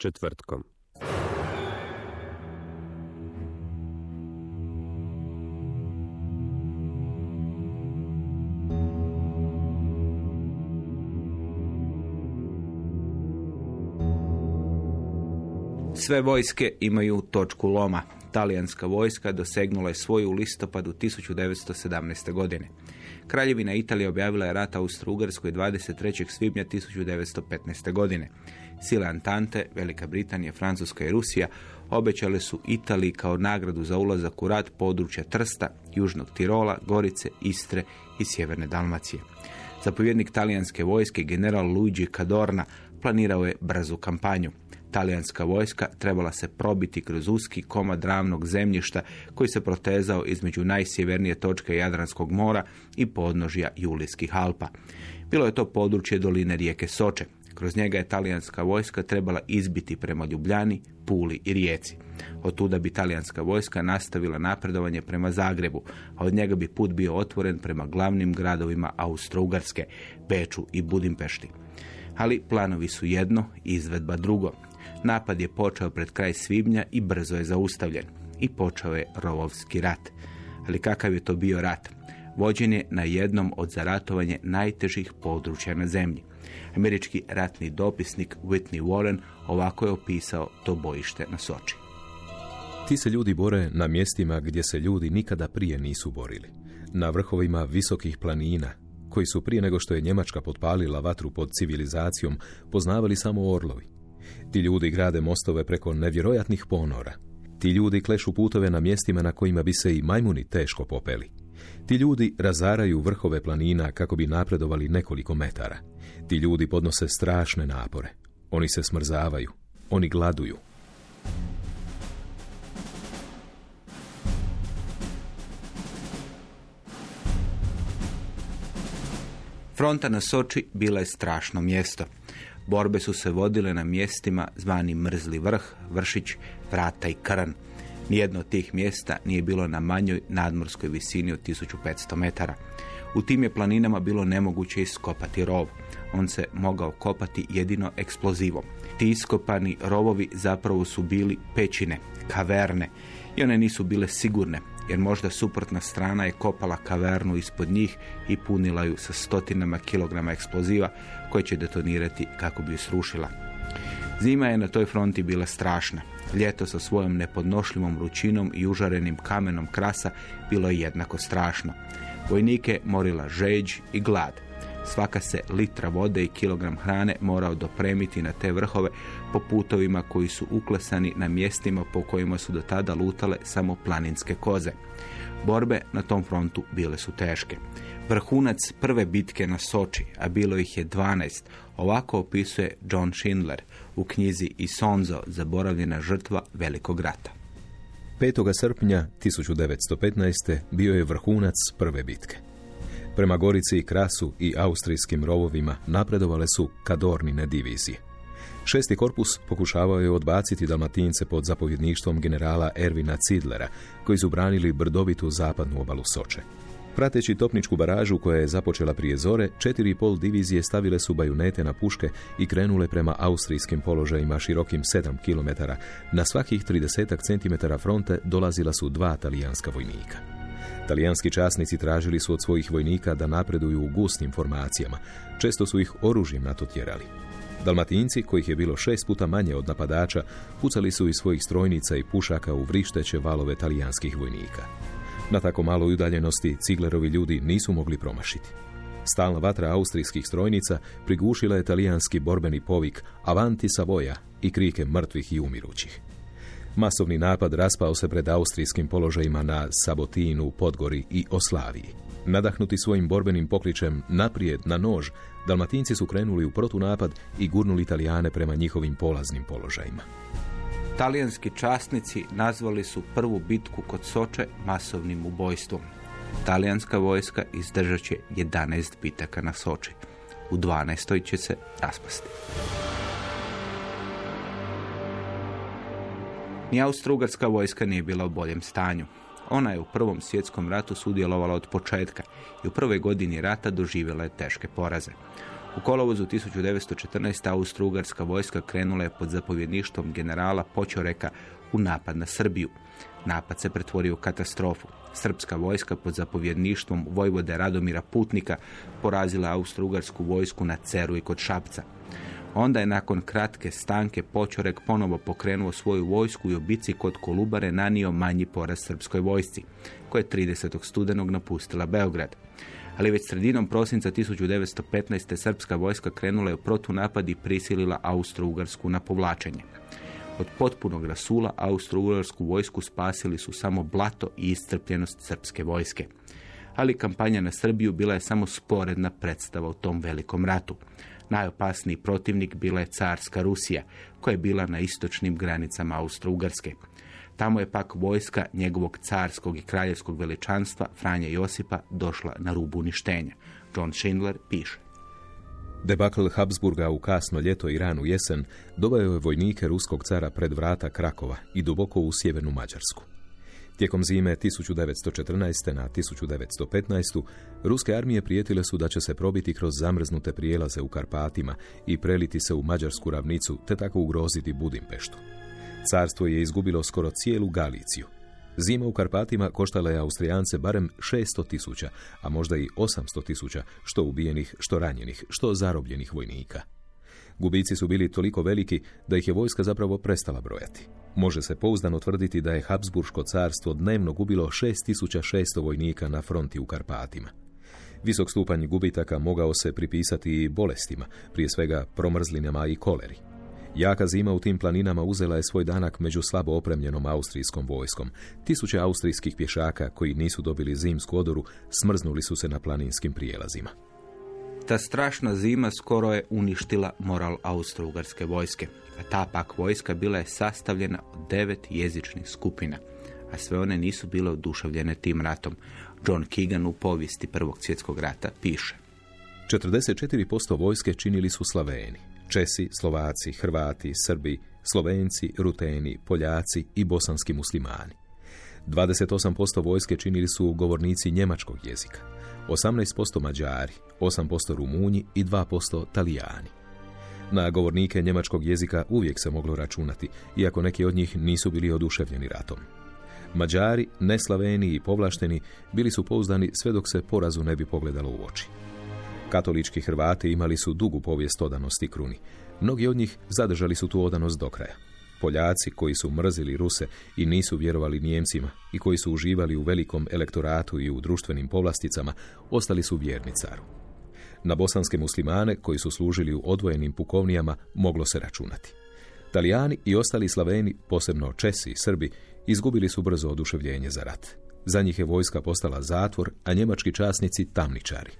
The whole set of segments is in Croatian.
Četvrtkom. Sve vojske imaju točku loma. Talijanska vojska dosegnula je svoju u listopadu 1917. godine. Kraljevina Italija objavila je rat Austro-Ugarskoj 23. svibnja 1915. godine. Sile Antante, Velika Britanija, Francuska i Rusija obećale su Italiji kao nagradu za ulazak u rat područja Trsta, Južnog Tirola, Gorice, Istre i Sjeverne Dalmacije. Zapovjednik talijanske vojske, general Luigi Cadorna, planirao je brzu kampanju. Talijanska vojska trebala se probiti kroz uski komad ravnog zemljišta koji se protezao između najsjevernije točke Jadranskog mora i podnožja Julijskih Alpa. Bilo je to područje doline rijeke Soče. Kroz njega je talijanska vojska trebala izbiti prema Ljubljani, Puli i Rijeci. Od tuda bi talijanska vojska nastavila napredovanje prema Zagrebu, a od njega bi put bio otvoren prema glavnim gradovima Austro-Ugarske, Beču i Budimpešti. Ali planovi su jedno, izvedba drugo. Napad je počeo pred kraj svibnja i brzo je zaustavljen. I počeo je rovovski rat. Ali kakav je to bio rat? Vođen je na jednom od zaratovanje najtežih područja na zemlji. Američki ratni dopisnik Whitney Warren ovako je opisao to bojište na Soči. Ti se ljudi bore na mjestima gdje se ljudi nikada prije nisu borili. Na vrhovima visokih planina, koji su prije nego što je Njemačka potpalila vatru pod civilizacijom, poznavali samo orlovi. Ti ljudi grade mostove preko nevjerojatnih ponora. Ti ljudi klešu putove na mjestima na kojima bi se i majmuni teško popeli. Ti ljudi razaraju vrhove planina kako bi napredovali nekoliko metara. Ti ljudi podnose strašne napore. Oni se smrzavaju. Oni gladuju. Fronta na Soči bila je strašno mjesto. Borbe su se vodile na mjestima zvani Mrzli vrh, Vršić, Vrata i Krn. Nijedno od tih mjesta nije bilo na manjoj nadmorskoj visini od 1500 metara. U tim je planinama bilo nemoguće iskopati rov. On se mogao kopati jedino eksplozivom. Ti iskopani rovovi zapravo su bili pećine, kaverne i one nisu bile sigurne jer možda suprotna strana je kopala kavernu ispod njih i punila ju sa stotinama kilograma eksploziva koje će detonirati kako bi ju srušila. Zima je na toj fronti bila strašna. Ljeto sa svojom nepodnošljivom vrućinom i užarenim kamenom krasa bilo je jednako strašno. Vojnike morila žeđ i glad. Svaka se litra vode i kilogram hrane morao dopremiti na te vrhove po putovima koji su uklesani na mjestima po kojima su do tada lutale samo planinske koze. Borbe na tom frontu bile su teške. Vrhunac prve bitke na Soči, a bilo ih je 12, ovako opisuje John Schindler u knjizi Isonzo, zaboravljena žrtva velikog rata. 5. srpnja 1915. bio je vrhunac prve bitke. Prema Gorici i Krasu i austrijskim rovovima napredovale su kadornine divizije. Šesti korpus pokušavao je odbaciti Dalmatince pod zapovjedništvom generala Ervina Cidlera, koji su branili brdovitu zapadnu obalu Soče. Prateći topničku baražu koja je započela prije zore, četiri pol divizije stavile su bajunete na puške i krenule prema austrijskim položajima širokim 7 km. Na svakih 30 cm fronte dolazila su dva talijanska vojnika. Talijanski časnici tražili su od svojih vojnika da napreduju u gusnim formacijama. Često su ih oružjem na to tjerali. Dalmatinci, kojih je bilo šest puta manje od napadača, pucali su iz svojih strojnica i pušaka u vrišteće valove talijanskih vojnika. Na tako maloj udaljenosti Ciglerovi ljudi nisu mogli promašiti. Stalna vatra austrijskih strojnica prigušila je talijanski borbeni povik Avanti Savoja i krike mrtvih i umirućih. Masovni napad raspao se pred austrijskim položajima na Sabotinu, Podgori i Oslaviji. Nadahnuti svojim borbenim pokličem naprijed na nož, Dalmatinci su krenuli u protunapad i gurnuli Italijane prema njihovim polaznim položajima. Talijanski časnici nazvali su prvu bitku kod Soče masovnim ubojstvom. Talijanska vojska izdržat će 11 bitaka na Soči. U 12. će se raspasti. Ni austrougarska vojska nije bila u boljem stanju. Ona je u Prvom svjetskom ratu sudjelovala od početka i u prvoj godini rata doživjela je teške poraze. U kolovozu 1914. austrougarska vojska krenula je pod zapovjedništvom generala Počoreka u napad na Srbiju. Napad se pretvorio u katastrofu. Srpska vojska pod zapovjedništvom Vojvode Radomira Putnika porazila austrougarsku vojsku na Ceru i kod Šapca. Onda je nakon kratke stanke Počorek ponovo pokrenuo svoju vojsku i u bici kod Kolubare nanio manji poraz srpskoj vojsci, koja je 30. studenog napustila Beograd. Ali već sredinom prosinca 1915. srpska vojska krenula je u protunapad i prisilila Austro-Ugarsku na povlačenje. Od potpunog rasula Austro-Ugarsku vojsku spasili su samo blato i iscrpljenost srpske vojske. Ali kampanja na Srbiju bila je samo sporedna predstava u tom velikom ratu. Najopasniji protivnik bila je carska Rusija, koja je bila na istočnim granicama Austro-Ugarske. Tamo je pak vojska njegovog carskog i kraljevskog veličanstva Franje Josipa došla na rubu uništenja. John Schindler piše. Debakl Habsburga u kasno ljeto i ranu jesen doveo je vojnike ruskog cara pred vrata Krakova i duboko u sjevernu Mađarsku. Tijekom zime 1914. na 1915. ruske armije prijetile su da će se probiti kroz zamrznute prijelaze u Karpatima i preliti se u Mađarsku ravnicu te tako ugroziti Budimpeštu. Carstvo je izgubilo skoro cijelu Galiciju. Zima u Karpatima koštala je Austrijance barem 600 tisuća, a možda i 800 tisuća, što ubijenih, što ranjenih, što zarobljenih vojnika. Gubici su bili toliko veliki da ih je vojska zapravo prestala brojati. Može se pouzdano tvrditi da je Habsburško carstvo dnevno gubilo 6600 vojnika na fronti u Karpatima. Visok stupanj gubitaka mogao se pripisati i bolestima, prije svega promrzlinama i koleri. Jaka zima u tim planinama uzela je svoj danak među slabo opremljenom austrijskom vojskom. Tisuće austrijskih pješaka koji nisu dobili zimsku odoru smrznuli su se na planinskim prijelazima. Ta strašna zima skoro je uništila moral austrougarske vojske. A ta pak vojska bila je sastavljena od devet jezičnih skupina, a sve one nisu bile oduševljene tim ratom. John Keegan u povijesti Prvog svjetskog rata piše. 44% vojske činili su Slaveni. Česi, Slovaci, Hrvati, Srbi, Slovenci, Ruteni, Poljaci i bosanski muslimani. 28% vojske činili su govornici njemačkog jezika, 18% Mađari, 8% Rumunji i 2% Talijani. Na govornike njemačkog jezika uvijek se moglo računati, iako neki od njih nisu bili oduševljeni ratom. Mađari, neslaveni i povlašteni, bili su pouzdani sve dok se porazu ne bi pogledalo u oči. Katolički Hrvati imali su dugu povijest odanosti kruni. Mnogi od njih zadržali su tu odanost do kraja. Poljaci koji su mrzili Ruse i nisu vjerovali Nijemcima i koji su uživali u velikom elektoratu i u društvenim povlasticama, ostali su vjerni caru. Na bosanske muslimane koji su služili u odvojenim pukovnijama moglo se računati. Talijani i ostali Slaveni, posebno Česi i Srbi, izgubili su brzo oduševljenje za rat. Za njih je vojska postala zatvor, a njemački časnici tamničari.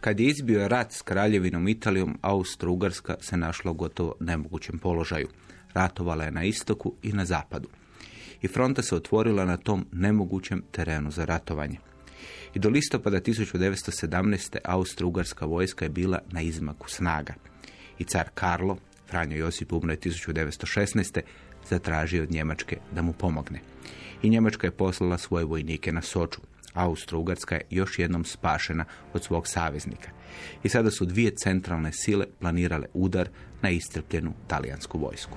Kad je izbio rat s kraljevinom Italijom, Austro-Ugarska se našla u gotovo nemogućem položaju. Ratovala je na istoku i na zapadu. I fronta se otvorila na tom nemogućem terenu za ratovanje. I do listopada 1917. Austro-Ugarska vojska je bila na izmaku snaga. I car Karlo, Franjo Josip umro je 1916. zatražio od Njemačke da mu pomogne. I Njemačka je poslala svoje vojnike na Soču. Austro-Ugarska je još jednom spašena od svog saveznika. I sada su dvije centralne sile planirale udar na istrpljenu talijansku vojsku.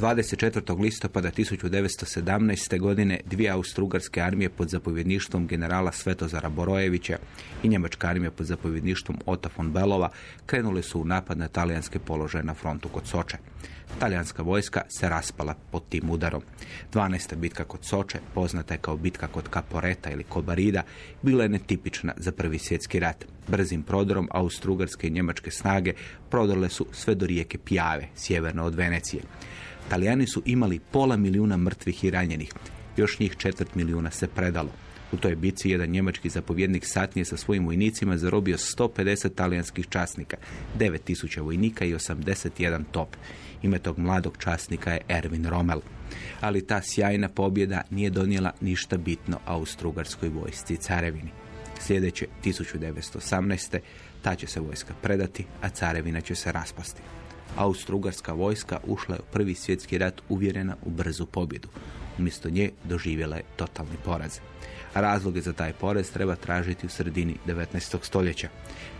24. listopada 1917. godine dvije austrougarske armije pod zapovjedništvom generala Svetozara Borojevića i njemačka armija pod zapovjedništvom Ota von Belova krenuli su u napad na talijanske položaje na frontu kod Soče. Talijanska vojska se raspala pod tim udarom. 12. bitka kod Soče, poznata je kao bitka kod Kaporeta ili Kobarida, bila je netipična za prvi svjetski rat. Brzim prodorom austrougarske i njemačke snage prodorle su sve do rijeke Pijave, sjeverno od Venecije. Talijani su imali pola milijuna mrtvih i ranjenih. Još njih četvrt milijuna se predalo. U toj bitci jedan njemački zapovjednik satnije sa svojim vojnicima zarobio 150 talijanskih časnika, 9000 vojnika i 81 top. Ime tog mladog časnika je Erwin Rommel. Ali ta sjajna pobjeda nije donijela ništa bitno Austrougarskoj vojsci carevini. Sljedeće 1918. ta će se vojska predati, a carevina će se raspasti. Austrougarska vojska ušla je u prvi svjetski rat uvjerena u brzu pobjedu. Umjesto nje doživjela je totalni poraz. Razloge za taj poraz treba tražiti u sredini 19. stoljeća,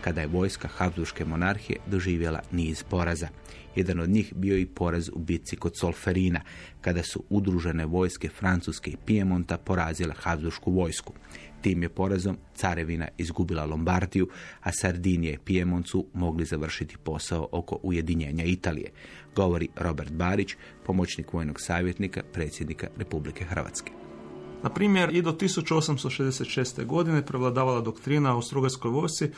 kada je vojska Habsburgske monarhije doživjela niz poraza. Jedan od njih bio i poraz u bitci kod Solferina, kada su udružene vojske Francuske i Pijemonta porazile Habsburgsku vojsku. Tim je porazom carevina izgubila Lombardiju, a Sardinije i Pijemont su mogli završiti posao oko ujedinjenja Italije, govori Robert Barić, pomoćnik vojnog savjetnika predsjednika Republike Hrvatske. Na primjer, i do 1866. godine prevladavala doktrina u strugarskoj vojsci, e,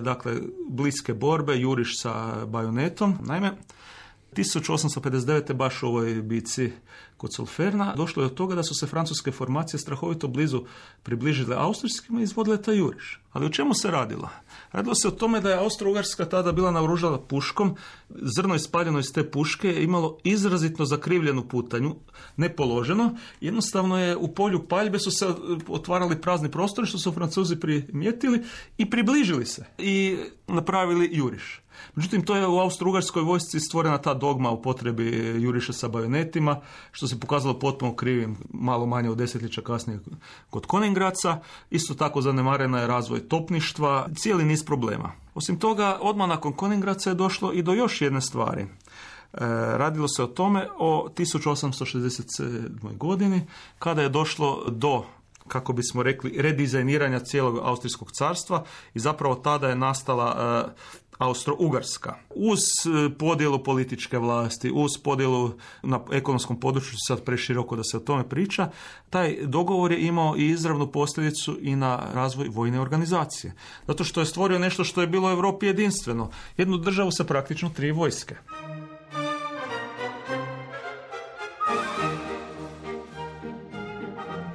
dakle, bliske borbe, juriš sa bajonetom. Naime, 1859. baš u ovoj bici kod Solferna došlo je od toga da su se francuske formacije strahovito blizu približile austrijskima i izvodile taj juriš. Ali o čemu se radilo? Radilo se o tome da je Austro-Ugarska tada bila naoružala puškom, zrno ispaljeno iz te puške je imalo izrazito zakrivljenu putanju, nepoloženo. Jednostavno je u polju paljbe su se otvarali prazni prostori što su Francuzi primijetili i približili se i napravili juriš. Međutim, to je u Austro-Ugarskoj vojsci stvorena ta dogma u potrebi juriša sa bajonetima, što se pokazalo potpuno krivim malo manje od desetljeća kasnije kod Koningraca. Isto tako zanemarena je razvoj topništva, cijeli niz problema. Osim toga, odmah nakon Koningraca je došlo i do još jedne stvari. E, radilo se o tome o 1867. godini kada je došlo do kako bismo rekli, redizajniranja cijelog Austrijskog carstva i zapravo tada je nastala e, Austro-Ugarska. Uz e, podjelu političke vlasti, uz podjelu na ekonomskom području, sad preširoko da se o tome priča, taj dogovor je imao i izravnu posljedicu i na razvoj vojne organizacije. Zato što je stvorio nešto što je bilo u Europi jedinstveno. Jednu državu sa praktično tri vojske.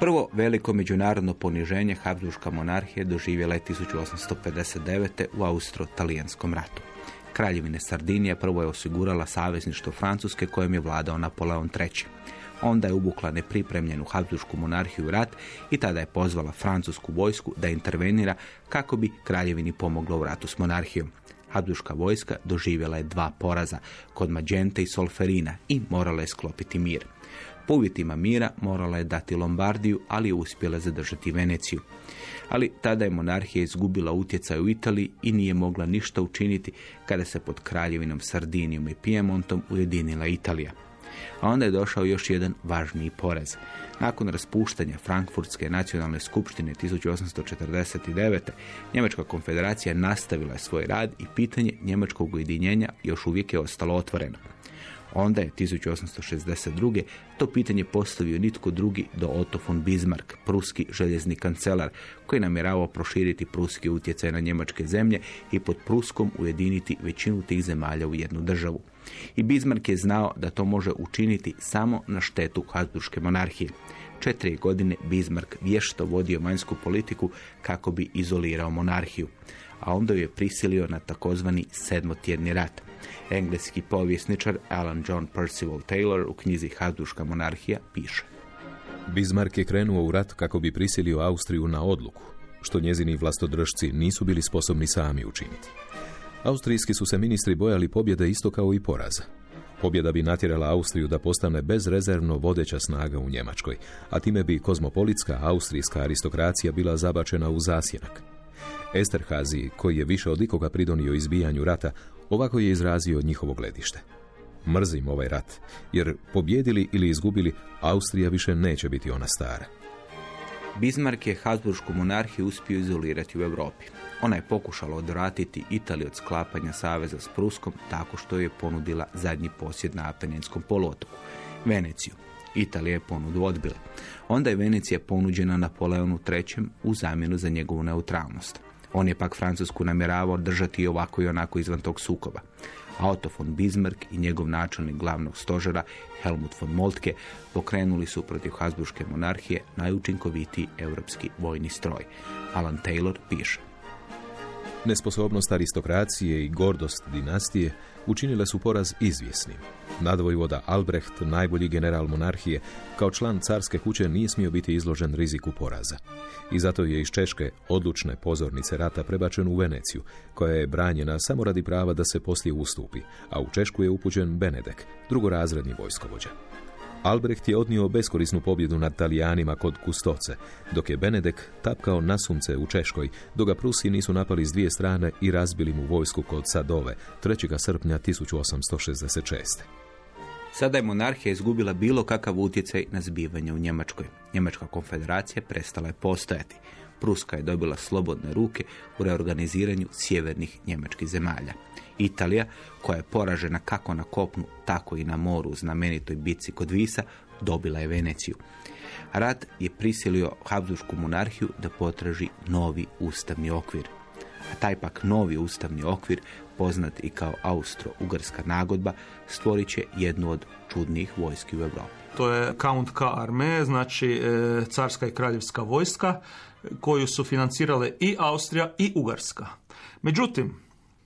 Prvo veliko međunarodno poniženje Habsburgska monarhija doživjela je 1859. u Austro-Talijanskom ratu. Kraljevine Sardinija prvo je osigurala savezništvo Francuske kojem je vladao Napoleon III. Onda je ubukla nepripremljenu Habsburgsku monarhiju rat i tada je pozvala francusku vojsku da intervenira kako bi kraljevini pomoglo u ratu s monarhijom. Habsburgska vojska doživjela je dva poraza kod Magente i Solferina i morala je sklopiti mir. Po uvjetima mira morala je dati Lombardiju, ali je uspjela zadržati Veneciju. Ali tada je monarhija izgubila utjecaj u Italiji i nije mogla ništa učiniti kada se pod kraljevinom Sardinijom i Pijemontom ujedinila Italija. A onda je došao još jedan važniji porez. Nakon raspuštanja Frankfurtske nacionalne skupštine 1849. Njemačka konfederacija nastavila svoj rad i pitanje njemačkog ujedinjenja još uvijek je ostalo otvoreno. Onda je 1862. to pitanje postavio nitko drugi do Otto von Bismarck, pruski željezni kancelar, koji namjeravao proširiti pruski utjecaj na njemačke zemlje i pod Pruskom ujediniti većinu tih zemalja u jednu državu. I Bismarck je znao da to može učiniti samo na štetu Habsburgske monarhije. Četiri godine Bismarck vješto vodio vanjsku politiku kako bi izolirao monarhiju, a onda ju je prisilio na takozvani sedmotjedni rat. Engleski povjesničar Alan John Percival Taylor u knjizi Habsburgska monarhija piše. Bismarck je krenuo u rat kako bi prisilio Austriju na odluku, što njezini vlastodržci nisu bili sposobni sami učiniti. Austrijski su se ministri bojali pobjede isto kao i poraza. Pobjeda bi natjerala Austriju da postane bezrezervno vodeća snaga u Njemačkoj, a time bi kozmopolitska austrijska aristokracija bila zabačena u zasjenak. Esterhazy, koji je više od ikoga pridonio izbijanju rata, ovako je izrazio njihovo gledište. Mrzim ovaj rat, jer pobjedili ili izgubili, Austrija više neće biti ona stara. Bismarck je Habsburgsku monarhiju uspio izolirati u Europi. Ona je pokušala odvratiti Italiju od sklapanja saveza s Pruskom tako što je ponudila zadnji posjed na Apeninskom polotoku, Veneciju. Italija je ponudu odbila. Onda je Venecija ponuđena Napoleonu III. u zamjenu za njegovu neutralnost. On je pak Francusku namjeravao držati ovako i onako izvan tog sukoba. Otto von Bismarck i njegov načelnik glavnog stožera Helmut von Moltke pokrenuli su protiv Habsburške monarhije najučinkovitiji europski vojni stroj. Alan Taylor piše. Nesposobnost aristokracije i gordost dinastije učinile su poraz izvjesnim. Nadvojvoda Albrecht, najbolji general monarhije, kao član carske kuće nije smio biti izložen riziku poraza. I zato je iz Češke odlučne pozornice rata prebačen u Veneciju, koja je branjena samo radi prava da se poslije ustupi, a u Češku je upućen Benedek, drugorazredni vojskovođa. Albrecht je odnio beskorisnu pobjedu nad Talijanima kod Kustoce, dok je Benedek tapkao nasumce u Češkoj, dok ga Prusi nisu napali s dvije strane i razbili mu vojsku kod Sadove 3. srpnja 1866. Sada je monarhija izgubila bilo kakav utjecaj na zbivanje u Njemačkoj. Njemačka konfederacija prestala je postojati. Pruska je dobila slobodne ruke u reorganiziranju sjevernih njemačkih zemalja. Italija, koja je poražena kako na kopnu, tako i na moru u znamenitoj bitci kod Visa, dobila je Veneciju. Rat je prisilio Habsburgsku monarhiju da potraži novi ustavni okvir. A taj pak novi ustavni okvir, poznat i kao Austro-Ugarska nagodba, stvorit će jednu od čudnijih vojski u Europi. To je Count K arme, znači e, carska i kraljevska vojska koju su financirale i Austrija i Ugarska. Međutim,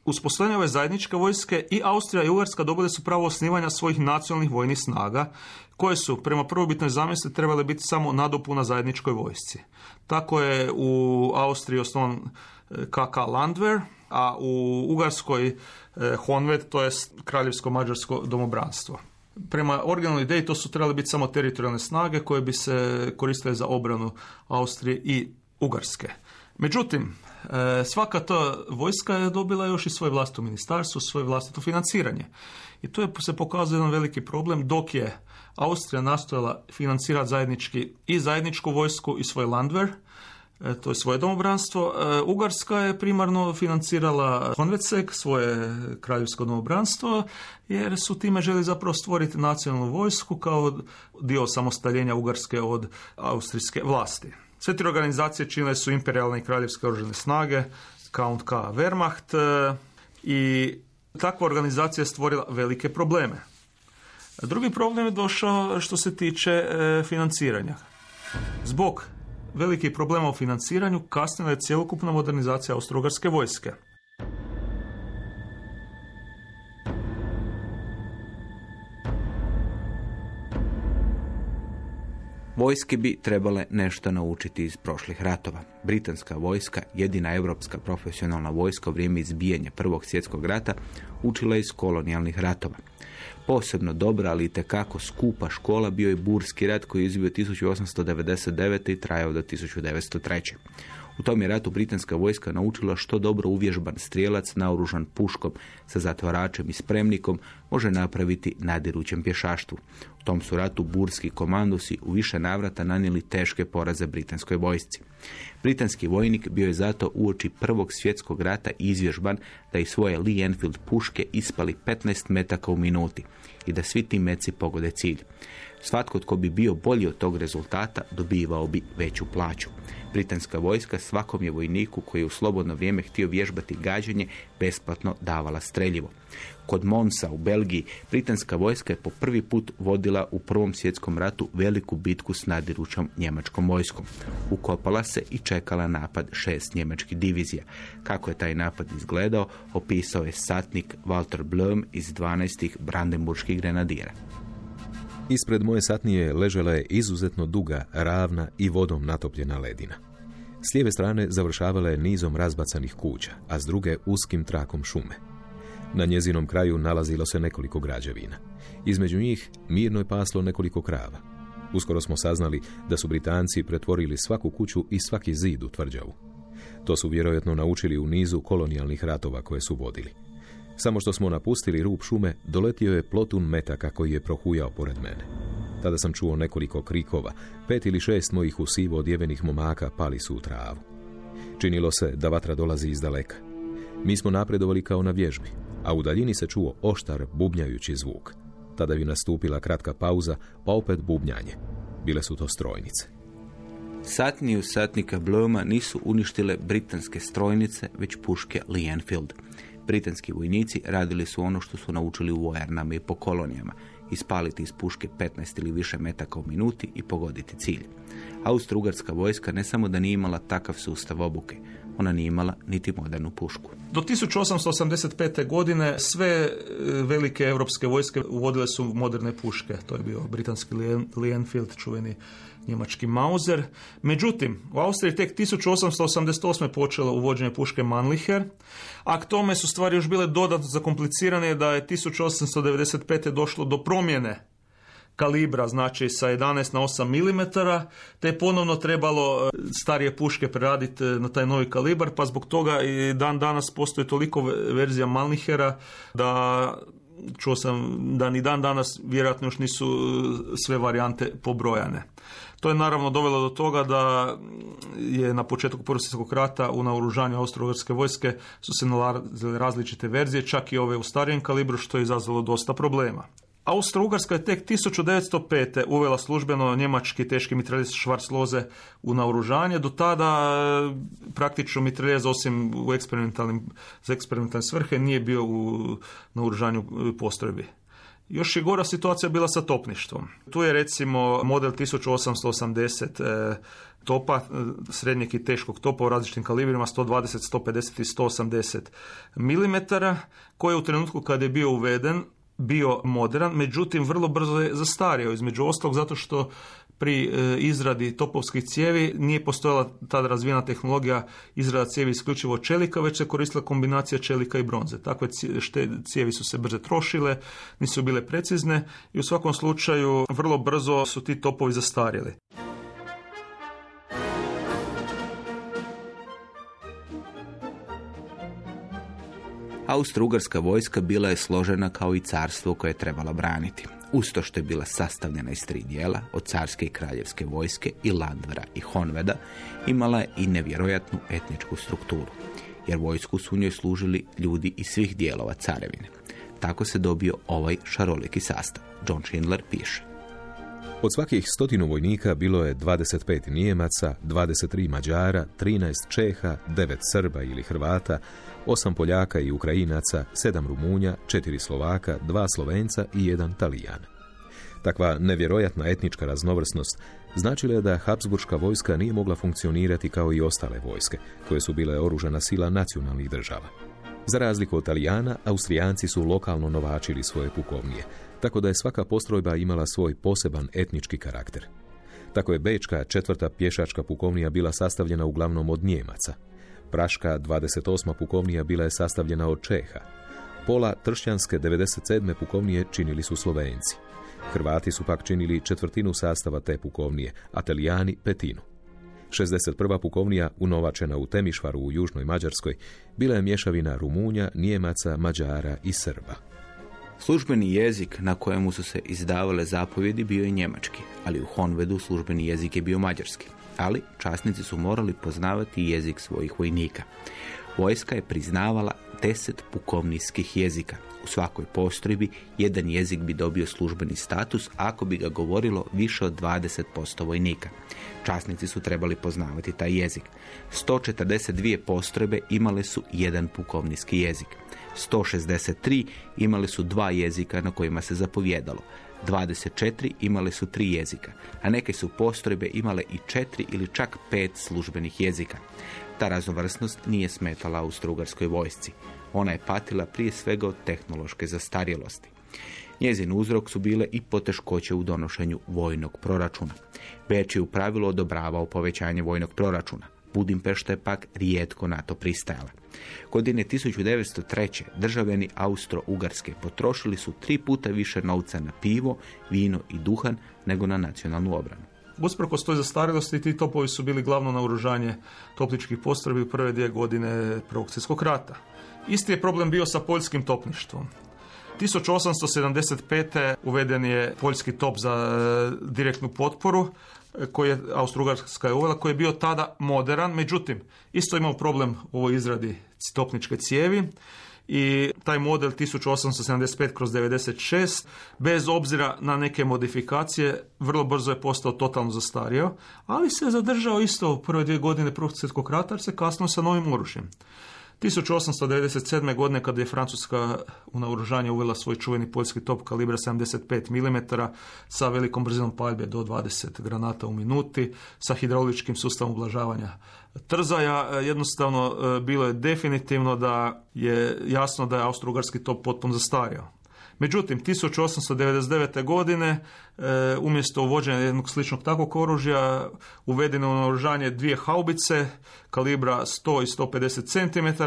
uspostavljanje ove zajedničke vojske i Austrija i Ugarska dobile su pravo osnivanja svojih nacionalnih vojnih snaga, koje su prema prvobitnoj zamisli trebale biti samo nadopuna zajedničkoj vojsci. Tako je u Austriji osnovan KK Landwehr, a u Ugarskoj e, Honved, to je kraljevsko-mađarsko domobranstvo. Prema originalnoj ideji to su trebale biti samo teritorijalne snage koje bi se koristile za obranu Austrije i Ugarske. Međutim, e, svaka ta vojska je dobila još i svoje vlastito ministarstvo, svoje vlastito financiranje. I tu je se pokazao jedan veliki problem dok je Austrija nastojala financirati zajednički i zajedničku vojsku i svoj Landwehr, e, to je svoje domobranstvo. E, Ugarska je primarno financirala Honvecek, svoje kraljevsko domobranstvo, jer su time želi zapravo stvoriti nacionalnu vojsku kao dio samostaljenja Ugarske od austrijske vlasti. Sve tri organizacije činile su imperialne i kraljevske oružane snage, Count K. Wehrmacht e, i takva organizacija je stvorila velike probleme. Drugi problem je došao što se tiče e, financiranja. Zbog velikih problema u financiranju kasnila je cjelokupna modernizacija austrougarske vojske. Vojske bi trebale nešto naučiti iz prošlih ratova. Britanska vojska, jedina europska profesionalna vojska u vrijeme izbijanja Prvog svjetskog rata, učila iz kolonijalnih ratova. Posebno dobra, ali i tekako skupa škola bio je Burski rat koji je izbio 1899. i trajao do 1903. U tom je ratu britanska vojska naučila što dobro uvježban strijelac naoružan puškom sa zatvaračem i spremnikom može napraviti nadirućem pješaštvu. U tom su ratu burski komandosi u više navrata nanijeli teške poraze britanskoj vojsci. Britanski vojnik bio je zato uoči Prvog svjetskog rata izvježban da i svoje Lee Enfield puške ispali 15 metaka u minuti i da svi ti meci pogode cilj. Svatko tko bi bio bolji od tog rezultata dobivao bi veću plaću. Britanska vojska svakom je vojniku koji je u slobodno vrijeme htio vježbati gađanje besplatno davala streljivo. Kod Monsa u Belgiji britanska vojska je po prvi put vodila u Prvom svjetskom ratu veliku bitku s nadirućom njemačkom vojskom. Ukopala se i čekala napad šest njemačkih divizija. Kako je taj napad izgledao, opisao je satnik Walter Blum iz 12. Brandenburških grenadira. Ispred moje satnije ležela je izuzetno duga, ravna i vodom natopljena ledina. S lijeve strane završavala je nizom razbacanih kuća, a s druge uskim trakom šume. Na njezinom kraju nalazilo se nekoliko građevina. Između njih mirno je paslo nekoliko krava. Uskoro smo saznali da su Britanci pretvorili svaku kuću i svaki zid u tvrđavu. To su vjerojatno naučili u nizu kolonijalnih ratova koje su vodili. Samo što smo napustili rub šume, doletio je plotun metaka koji je prohujao pored mene. Tada sam čuo nekoliko krikova, pet ili šest mojih usivo odjevenih momaka pali su u travu. Činilo se da vatra dolazi iz daleka. Mi smo napredovali kao na vježbi, a u daljini se čuo oštar bubnjajući zvuk. Tada bi nastupila kratka pauza, pa opet bubnjanje. Bile su to strojnice. Satniju satnika Bloma nisu uništile britanske strojnice, već puške Lee Enfield. Britanski vojnici radili su ono što su naučili u vojarnama i po kolonijama, ispaliti iz puške 15 ili više metaka u minuti i pogoditi cilj. Austro-Ugarska vojska ne samo da nije imala takav sustav obuke, ona nije imala niti modernu pušku. Do 1885. godine sve e, velike europske vojske uvodile su moderne puške. To je bio britanski Lee Enfield, čuveni njemački Mauser. Međutim, u Austriji tek 1888. počelo uvođenje puške Mannlicher, a k tome su stvari još bile dodatno zakomplicirane da je 1895. došlo do promjene kalibra, znači sa 11 na 8 mm, te je ponovno trebalo e, starije puške preraditi e, na taj novi kalibar, pa zbog toga i dan danas postoji toliko verzija Malnihera da čuo sam da ni dan danas vjerojatno još nisu e, sve varijante pobrojane. To je naravno dovelo do toga da je na početku Prvog svjetskog rata u naoružanju austro vojske su se nalazile različite verzije, čak i ove u starijem kalibru, što je izazvalo dosta problema. Austro-Ugarska je tek 1905. uvela službeno njemački teški mitraljez Schwarzlose u naoružanje. Do tada e, praktično mitraljez osim u eksperimentalnim, za eksperimentalne svrhe nije bio u naoružanju e, postrojbi. Još je gora situacija bila sa topništvom. Tu je recimo model 1880 e, topa, srednjeg i teškog topa u različitim kalibrima 120, 150 i 180 mm, koji je u trenutku kad je bio uveden bio modern, međutim vrlo brzo je zastario, između ostalog zato što pri e, izradi topovskih cijevi nije postojala tada razvijena tehnologija izrada cijevi isključivo čelika, već se koristila kombinacija čelika i bronze. Takve cijevi su se brže trošile, nisu bile precizne i u svakom slučaju vrlo brzo su ti topovi zastarjeli. Austro-Ugarska vojska bila je složena kao i carstvo koje je trebala braniti. Usto što je bila sastavljena iz tri dijela, od carske i kraljevske vojske i Landvera i Honveda, imala je i nevjerojatnu etničku strukturu, jer vojsku su u njoj služili ljudi iz svih dijelova carevine. Tako se dobio ovaj šaroliki sastav. John Schindler piše. Od svakih stotinu vojnika bilo je 25 Nijemaca, 23 Mađara, 13 Čeha, 9 Srba ili Hrvata, osam Poljaka i Ukrajinaca, sedam Rumunja, četiri Slovaka, dva Slovenca i jedan Talijan. Takva nevjerojatna etnička raznovrsnost značila je da Habsburška vojska nije mogla funkcionirati kao i ostale vojske, koje su bile oružana sila nacionalnih država. Za razliku od Talijana, Austrijanci su lokalno novačili svoje pukovnije, tako da je svaka postrojba imala svoj poseban etnički karakter. Tako je Bečka četvrta pješačka pukovnija bila sastavljena uglavnom od Njemaca, Praška 28. pukovnija bila je sastavljena od Čeha. Pola tršćanske 97. pukovnije činili su Slovenci. Hrvati su pak činili četvrtinu sastava te pukovnije, a Telijani petinu. 61. pukovnija, unovačena u Temišvaru u Južnoj Mađarskoj, bila je mješavina Rumunja, Nijemaca, Mađara i Srba. Službeni jezik na kojemu su se izdavale zapovjedi bio je njemački, ali u Honvedu službeni jezik je bio mađarski ali časnici su morali poznavati jezik svojih vojnika. Vojska je priznavala deset pukovnijskih jezika. U svakoj postrojbi jedan jezik bi dobio službeni status ako bi ga govorilo više od 20% vojnika. Časnici su trebali poznavati taj jezik. 142 postrojbe imale su jedan pukovnijski jezik. 163 imali su dva jezika na kojima se zapovjedalo. 24 imale su tri jezika, a neke su postrojbe imale i četiri ili čak pet službenih jezika. Ta raznovrsnost nije smetala u strugarskoj vojsci. Ona je patila prije svega od tehnološke zastarjelosti. Njezin uzrok su bile i poteškoće u donošenju vojnog proračuna. Beč je u pravilu odobravao povećanje vojnog proračuna. Budimpešta je pak rijetko na to pristajala. Godine 1903. državljani Austro-Ugarske potrošili su tri puta više novca na pivo, vino i duhan nego na nacionalnu obranu. Usprkos toj zastarelosti, ti topovi su bili glavno naoružanje topličkih postrojbi u prve dvije godine Prvog rata. Isti je problem bio sa poljskim topništvom. 1875. uveden je poljski top za e, direktnu potporu koji je Austrougarska uvela, koji je bio tada moderan, međutim, isto imao problem u ovoj izradi topničke cijevi i taj model 1875 kroz 96 bez obzira na neke modifikacije vrlo brzo je postao totalno zastario, ali se zadržao isto u prve dvije godine prvog svjetskog rata se kasno sa novim oružjem. 1897. godine kada je Francuska u naoružanje uvela svoj čuveni poljski top kalibra 75 mm sa velikom brzinom paljbe do 20 granata u minuti, sa hidrauličkim sustavom ublažavanja trzaja, jednostavno e, bilo je definitivno da je jasno da je austrougarski top potpuno zastario. Međutim, 1899. godine e, umjesto uvođenja jednog sličnog takvog oružja uvedeno u naoružanje dvije haubice kalibra 100 i 150 cm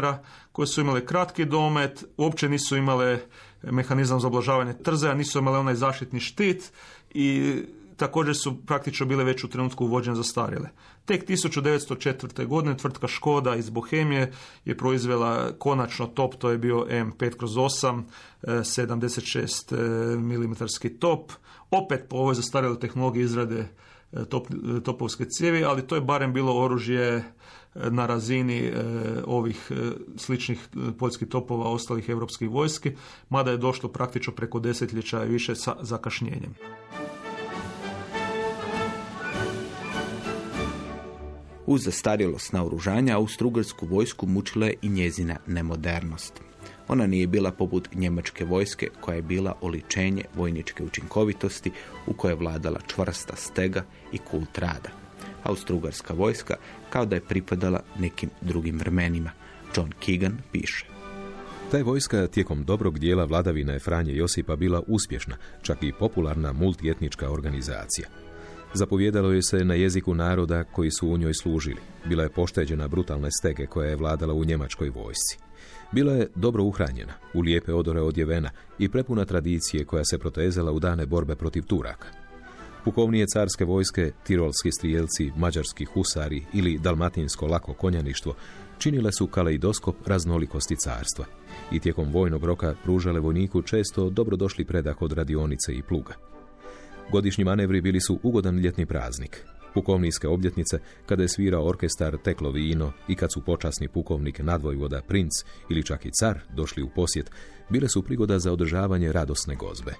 koje su imale kratki domet, uopće nisu imale mehanizam za oblažavanje trzaja, nisu imale onaj zaštitni štit i također su praktično bile već u trenutku uvođene zastarjele. Tek 1904. godine tvrtka Škoda iz Bohemije je proizvela konačno top, to je bio M5 kroz 8, 76 mm top, opet po ovoj zastarjeloj tehnologiji izrade e, top, e, topovske cijevi, ali to je barem bilo oružje e, na razini ovih sličnih poljskih topova ostalih europskih vojski, mada je došlo praktično preko desetljeća i više sa zakašnjenjem. Uz zastarjelost naoružanja, austrougarsku vojsku mučila je i njezina nemodernost. Ona nije bila poput njemačke vojske koja je bila oličenje vojničke učinkovitosti u kojoj je vladala čvrsta stega i kult rada. Austrougarska vojska kao da je pripadala nekim drugim vremenima. John Keegan piše. Ta je vojska tijekom dobrog dijela vladavine Franje Josipa bila uspješna, čak i popularna multietnička organizacija. Zapovjedalo je se na jeziku naroda koji su u njoj služili. Bila je pošteđena brutalne stege koja je vladala u njemačkoj vojsci. Bila je dobro uhranjena, u lijepe odore odjevena i prepuna tradicije koja se protezala u dane borbe protiv Turaka. Pukovnije carske vojske, tirolski strijelci, mađarski husari ili dalmatinsko lako konjaništvo činile su kaleidoskop raznolikosti carstva i tijekom vojnog roka pružale vojniku često dobrodošli predah od radionice i pluga. Godišnji manevri bili su ugodan ljetni praznik. Pukovnijske obljetnice, kada je svirao orkestar Teklo Vino i kad su počasni pukovnik nadvojvoda princ ili čak i car došli u posjet, bile su prigoda za održavanje radosne gozbe.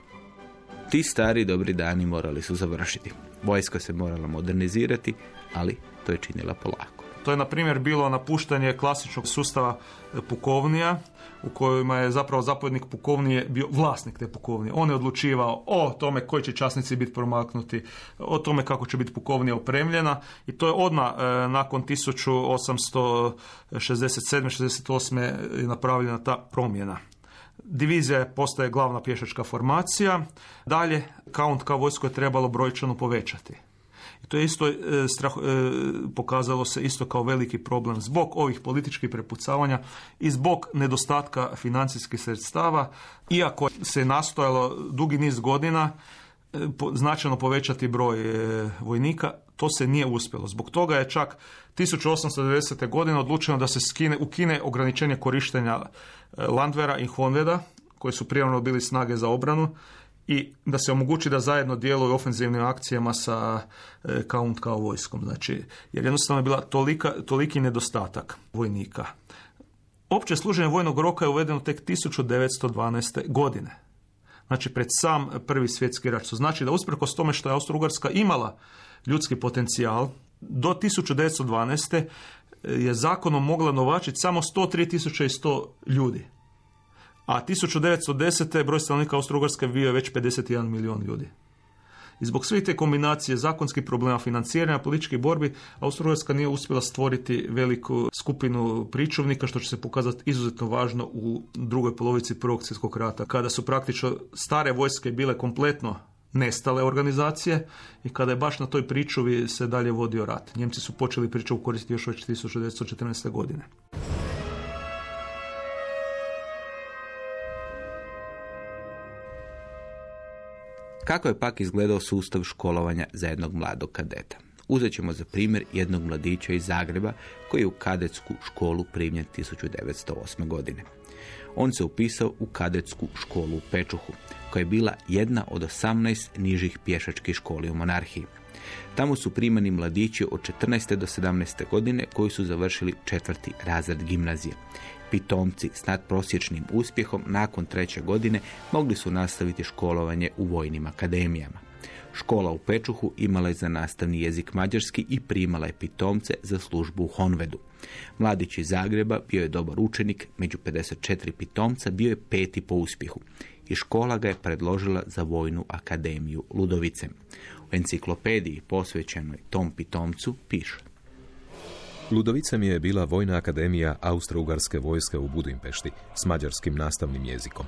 Ti stari dobri dani morali su završiti. Vojska se morala modernizirati, ali to je činila polako. To je, na primjer, bilo napuštanje klasičnog sustava pukovnija, u kojima je zapravo zapovjednik pukovnije bio vlasnik te pukovnije. On je odlučivao o tome koji će časnici biti promaknuti, o tome kako će biti pukovnija opremljena i to je odmah e, nakon 1867-68 je napravljena ta promjena. Divizija postaje glavna pješačka formacija. Dalje, kaunt kao vojsko je trebalo brojčano povećati. To je isto e, strah, e, pokazalo se isto kao veliki problem zbog ovih političkih prepucavanja i zbog nedostatka financijskih sredstava, iako se nastojalo dugi niz godina e, značajno povećati broj vojnika, to se nije uspjelo. Zbog toga je čak 1890. godine odlučeno da se skine, ukine ograničenje korištenja Landvera i Honveda, koji su prijavno bili snage za obranu, i da se omogući da zajedno djeluju ofenzivnim akcijama sa e, Kaunt kao vojskom. Znači, jer jednostavno je bila tolika, toliki nedostatak vojnika. Opće služenje vojnog roka je uvedeno tek 1912. godine. Znači, pred sam prvi svjetski rat. Što znači da usprkos tome što je Austro-Ugarska imala ljudski potencijal, do 1912. je zakonom mogla novačiti samo 103.100 ljudi a 1910. broj stanovnika Austro-Ugarske bio je već 51 milijun ljudi. I zbog svih te kombinacije zakonskih problema financiranja političkih borbi, Austro-Ugarska nije uspjela stvoriti veliku skupinu pričuvnika, što će se pokazati izuzetno važno u drugoj polovici Prvog svjetskog rata, kada su praktično stare vojske bile kompletno nestale organizacije i kada je baš na toj pričuvi se dalje vodio rat. Njemci su počeli priču koristiti još od 1914. godine. Kako je pak izgledao sustav školovanja za jednog mladog kadeta? Uzet ćemo za primjer jednog mladića iz Zagreba koji je u kadetsku školu primljen 1908. godine. On se upisao u kadetsku školu u Pečuhu, koja je bila jedna od 18 nižih pješačkih školi u monarhiji. Tamo su primani mladići od 14. do 17. godine koji su završili četvrti razred gimnazije. Pitomci s nadprosječnim uspjehom nakon treće godine mogli su nastaviti školovanje u vojnim akademijama. Škola u Pečuhu imala je za nastavni jezik mađarski i primala je pitomce za službu u Honvedu. Mladić iz Zagreba bio je dobar učenik, među 54 pitomca bio je peti po uspjehu i škola ga je predložila za vojnu akademiju Ludovice. U enciklopediji posvećenoj tom pitomcu piše. Ludovice mi je bila Vojna akademija Austro-Ugarske vojske u Budimpešti s mađarskim nastavnim jezikom.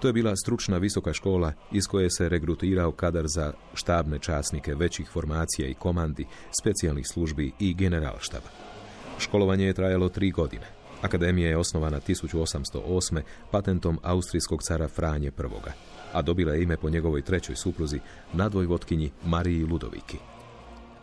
To je bila stručna visoka škola iz koje se regrutirao kadar za štabne časnike većih formacija i komandi, specijalnih službi i generalštaba. Školovanje je trajalo tri godine. Akademija je osnovana 1808. patentom austrijskog cara Franje I, a dobila je ime po njegovoj trećoj supruzi, nadvojvotkinji Mariji Ludoviki.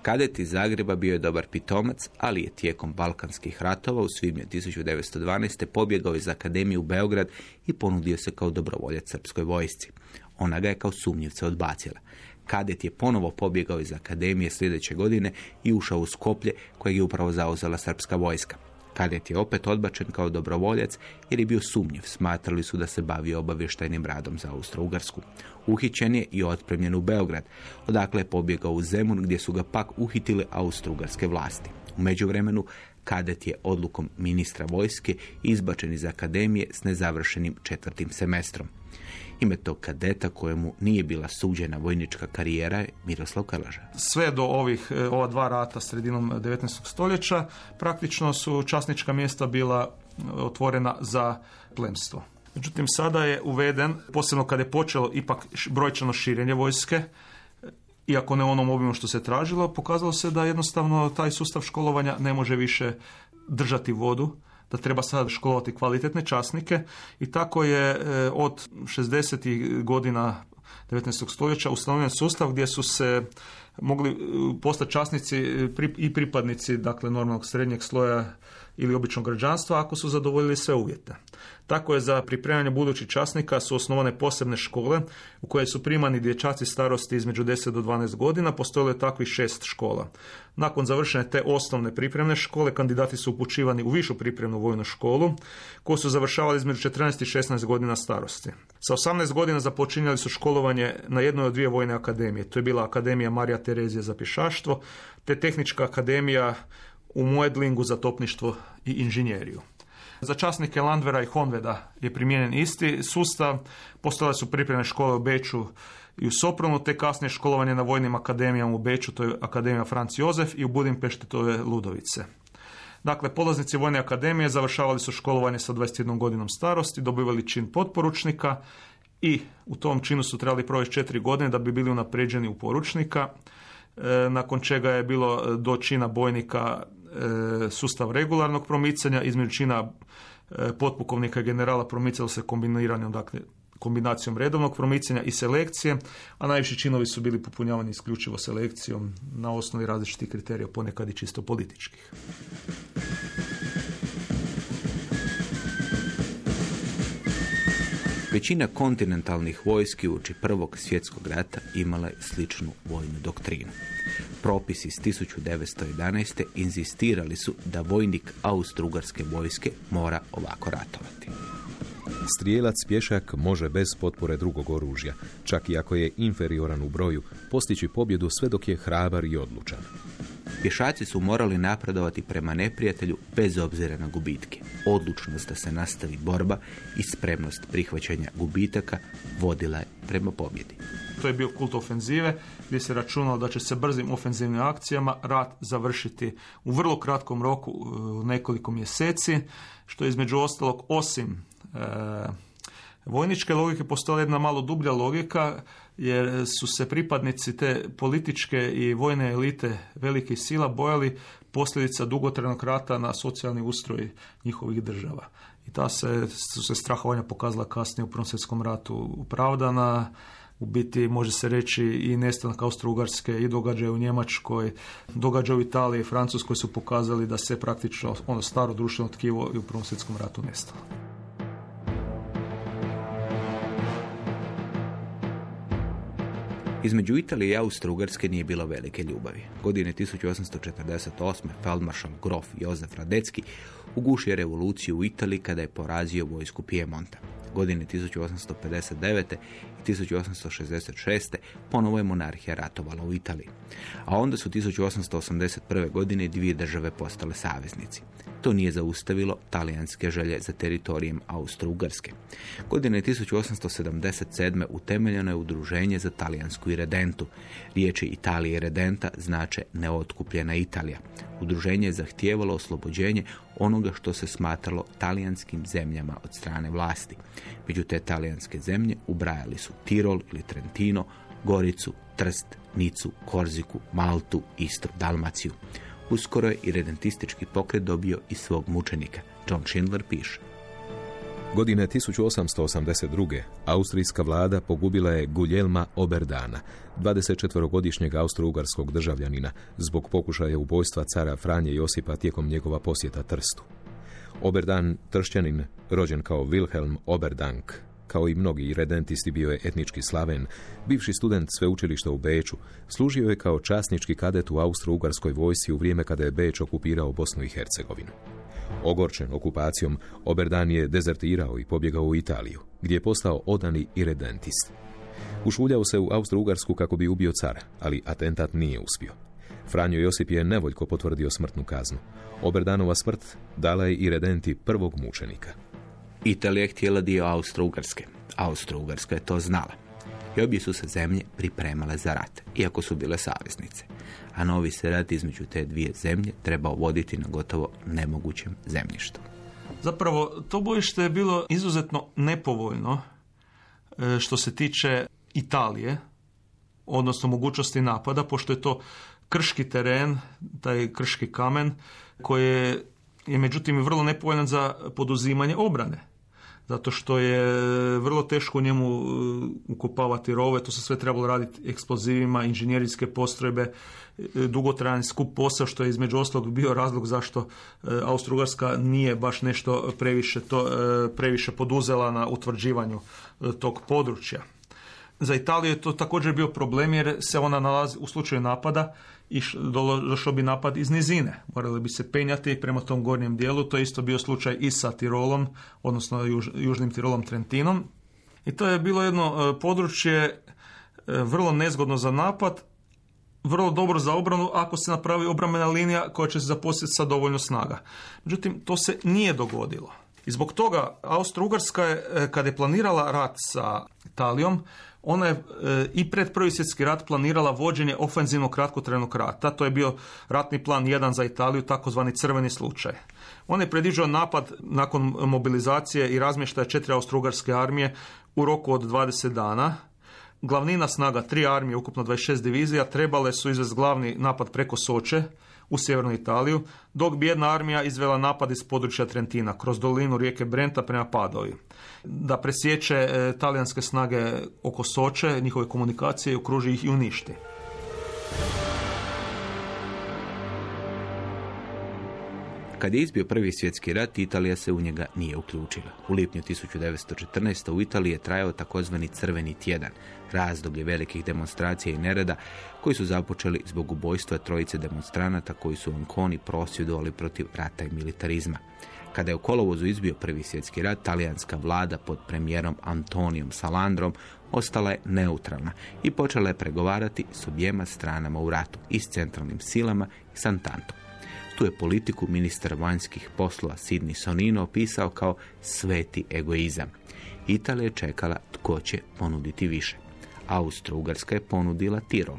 Kadet iz Zagreba bio je dobar pitomac, ali je tijekom Balkanskih ratova u svibnju 1912. pobjegao iz Akademije u Beograd i ponudio se kao dobrovoljac srpskoj vojsci. Ona ga je kao sumnjivca odbacila. Kadet je ponovo pobjegao iz Akademije sljedeće godine i ušao u Skoplje kojeg je upravo zauzela srpska vojska. Kadet je opet odbačen kao dobrovoljac jer je bio sumnjiv. Smatrali su da se bavio obavještajnim radom za Austro-Ugarsku. Uhićen je i otpremljen u Beograd. Odakle je pobjegao u Zemun gdje su ga pak uhitile Austro-Ugarske vlasti. U međuvremenu kadet je odlukom ministra vojske izbačen iz akademije s nezavršenim četvrtim semestrom. Ime tog kadeta kojemu nije bila suđena vojnička karijera je Miroslav Kalaža. Sve do ovih, e, ova dva rata sredinom 19. stoljeća praktično su časnička mjesta bila e, otvorena za plemstvo. Međutim, sada je uveden, posebno kada je počelo ipak brojčano širenje vojske, e, iako ne onom obimu što se tražilo, pokazalo se da jednostavno taj sustav školovanja ne može više držati vodu da treba sad školovati kvalitetne časnike i tako je e, od 60. godina 19. stoljeća ustanovljen sustav gdje su se mogli e, postati časnici i pripadnici dakle normalnog srednjeg sloja ili običnog građanstva ako su zadovoljili sve uvjete. Tako je za pripremanje budućih časnika su osnovane posebne škole u koje su primani dječaci starosti između 10 do 12 godina, postojalo je takvih šest škola. Nakon završene te osnovne pripremne škole, kandidati su upućivani u višu pripremnu vojnu školu, koju su završavali između 14 i 16 godina starosti. Sa 18 godina započinjali su školovanje na jednoj od dvije vojne akademije. To je bila Akademija Marija Terezija za pješaštvo, te Tehnička akademija u Moedlingu za topništvo i inženjeriju. Za časnike Landvera i Honveda je primijenjen isti sustav. Postojale su pripremne škole u Beču i u Sopronu, te kasnije školovanje na vojnim akademijama u Beču, to je Akademija Franc Jozef i u Budimpešti, to je Ludovice. Dakle, polaznici Vojne akademije završavali su školovanje sa 21 godinom starosti, dobivali čin potporučnika i u tom činu su trebali provesti četiri godine da bi bili unapređeni u poručnika, e, nakon čega je bilo do čina bojnika sustav regularnog promicanja, između čina e, potpukovnika i generala promicalo se kombiniranjem, dakle, kombinacijom redovnog promicanja i selekcije, a najviši činovi su bili popunjavani isključivo selekcijom na osnovi različitih kriterija, ponekad i čisto političkih. Većina kontinentalnih vojski uoči Prvog svjetskog rata imala je sličnu vojnu doktrinu. Propisi iz 1911. inzistirali su da vojnik Austro-Ugarske vojske mora ovako ratovati. Strijelac pješak može bez potpore drugog oružja, čak i ako je inferioran u broju, postići pobjedu sve dok je hrabar i odlučan. Pješaci su morali napredovati prema neprijatelju bez obzira na gubitke. Odlučnost da se nastavi borba i spremnost prihvaćanja gubitaka vodila je prema pobjedi. To je bio kult ofenzive gdje se računalo da će se brzim ofenzivnim akcijama rat završiti u vrlo kratkom roku, u nekoliko mjeseci, što je između ostalog osim e, vojničke logike postojala jedna malo dublja logika jer su se pripadnici te političke i vojne elite velikih sila bojali posljedica dugotrajnog rata na socijalni ustroj njihovih država. I ta se, su se strahovanja pokazala kasnije u Prvom svjetskom ratu opravdana, u biti može se reći i nestanak Austro-Ugarske i događaje u Njemačkoj, događaje u Italiji i Francuskoj su pokazali da se praktično ono staro društveno tkivo i u Prvom svjetskom ratu nestalo. Između Italije i Austro-Ugarske nije bilo velike ljubavi. Godine 1848. feldmaršal grof Jozef Radecki ugušio revoluciju u Italiji kada je porazio vojsku Piemonta. Godine 1859. i 1866. ponovo je monarhija ratovala u Italiji. A onda su 1881. godine dvije države postale saveznici. To nije zaustavilo talijanske želje za teritorijem Austro-Ugarske. Godine 1877. utemeljeno je udruženje za talijansku iredentu. Riječi Italije i redenta znače neotkupljena Italija. Udruženje je zahtijevalo oslobođenje onoga što se smatralo talijanskim zemljama od strane vlasti. Među te talijanske zemlje ubrajali su Tirol ili Trentino, Goricu, Trst, Nicu, Korziku, Maltu, Istru, Dalmaciju. Uskoro je i redentistički pokret dobio i svog mučenika. John Schindler piše. Godine 1882. austrijska vlada pogubila je Guljelma Oberdana, 24-godišnjeg austro-ugarskog državljanina, zbog pokušaja ubojstva cara Franje Josipa tijekom njegova posjeta Trstu. Oberdan, tršćanin, rođen kao Wilhelm Oberdank, kao i mnogi redentisti bio je etnički slaven, bivši student sveučilišta u Beču, služio je kao časnički kadet u austro-ugarskoj vojsci u vrijeme kada je Beč okupirao Bosnu i Hercegovinu. Ogorčen okupacijom, Oberdan je dezertirao i pobjegao u Italiju, gdje je postao odani i redentist. Ušuljao se u Austro-Ugarsku kako bi ubio cara, ali atentat nije uspio. Franjo Josip je nevoljko potvrdio smrtnu kaznu. Oberdanova smrt dala je i redenti prvog mučenika. Italija je htjela dio Austro-Ugarske. Austro-Ugarska je to znala. I obje su se zemlje pripremale za rat, iako su bile saveznice. A novi se rat između te dvije zemlje trebao voditi na gotovo nemogućem zemljištu. Zapravo, to bojište je bilo izuzetno nepovoljno e, što se tiče Italije, odnosno mogućnosti napada, pošto je to krški teren, taj krški kamen, koji je međutim vrlo nepovoljan za poduzimanje obrane zato što je vrlo teško u njemu e, ukopavati rove, to se sve trebalo raditi eksplozivima, inženjerijske postrojbe, e, dugotrajan skup posao, što je između ostalog bio razlog zašto e, Austro-Ugarska nije baš nešto previše, to, previše poduzela na utvrđivanju tog područja. Za Italiju je to također bio problem jer se ona nalazi u slučaju napada i došao bi napad iz nizine. Morali bi se penjati prema tom gornjem dijelu. To je isto bio slučaj i sa Tirolom, odnosno južnim Tirolom Trentinom. I to je bilo jedno e, područje e, vrlo nezgodno za napad, vrlo dobro za obranu ako se napravi obrambena linija koja će se zaposliti sa dovoljno snaga. Međutim, to se nije dogodilo. I zbog toga Austro-Ugarska je, e, kada je planirala rat sa Italijom, ona je e, i pred Prvi svjetski rat planirala vođenje ofenzivnog kratkotrajnog rata. To je bio ratni plan jedan za Italiju, takozvani crveni slučaj. On je predviđao napad nakon mobilizacije i razmještaja četiri austrougarske armije u roku od 20 dana. Glavnina snaga tri armije, ukupno 26 divizija, trebale su izvesti glavni napad preko Soče, u sjevernu Italiju, dok bi jedna armija izvela napad iz područja Trentina kroz dolinu rijeke Brenta prema Padovi. Da presjeće e, talijanske snage oko Soče, njihove komunikacije, okruži ih i uništi. Kad je izbio prvi svjetski rat, Italija se u njega nije uključila. U lipnju 1914. u Italiji je trajao takozvani crveni tjedan, razdoblje velikih demonstracija i nereda koji su započeli zbog ubojstva trojice demonstranata koji su u Anconi prosvjedovali protiv rata i militarizma. Kada je u kolovozu izbio prvi svjetski rat, talijanska vlada pod premijerom Antonijom Salandrom ostala je neutralna i počela je pregovarati s objema stranama u ratu i s centralnim silama i s Antantom. Tu je politiku ministra vanjskih poslova Sidney Sonino opisao kao sveti egoizam. Italija je čekala tko će ponuditi više. Austro-Ugarska je ponudila Tirol.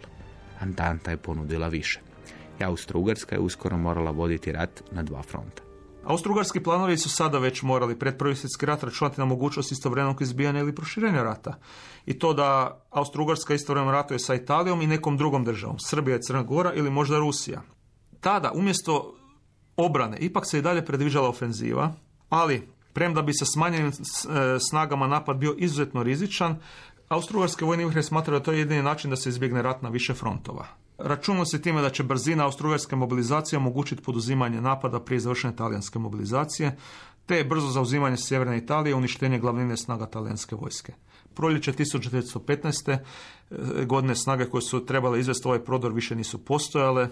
Antanta je ponudila više. I Austro-Ugarska je uskoro morala voditi rat na dva fronta. Austro-Ugarski planovi su sada već morali pred prvi svjetski rat računati na mogućnost istovremenog izbijanja ili proširenja rata. I to da Austro-Ugarska istovremeno ratuje sa Italijom i nekom drugom državom, Srbija i Crna Gora ili možda Rusija. Tada, umjesto obrane, ipak se i dalje predviđala ofenziva, ali premda bi sa smanjenim e, snagama napad bio izuzetno rizičan, Austro-Ugarski vojni vrh je smatrao da to je jedini način da se izbjegne rat na više frontova. Računalo se time da će brzina austro mobilizacije omogućiti poduzimanje napada prije završene talijanske mobilizacije, te brzo zauzimanje sjeverne Italije i uništenje glavnine snaga talijanske vojske. Proljeće 1915. e, godine snage koje su trebale izvesti ovaj prodor više nisu postojale.